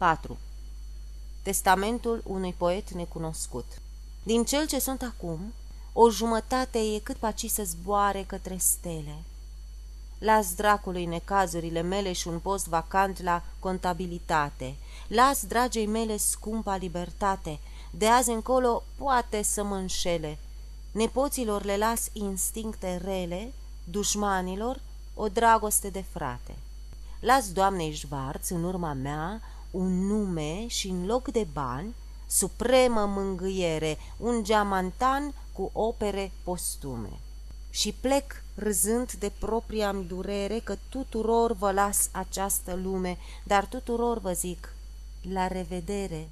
4. Testamentul unui poet necunoscut Din cel ce sunt acum, o jumătate e cât paci să zboare către stele. Las dracului necazurile mele și un post vacant la contabilitate. Las, dragei mele, scumpa libertate. De azi încolo poate să mă înșele. Nepoților le las instincte rele, dușmanilor o dragoste de frate. Las doamnei Șvarț în urma mea un nume și în loc de bani, supremă mângâiere, un geamantan cu opere postume. Și plec râzând de propria durere că tuturor vă las această lume, dar tuturor vă zic, la revedere!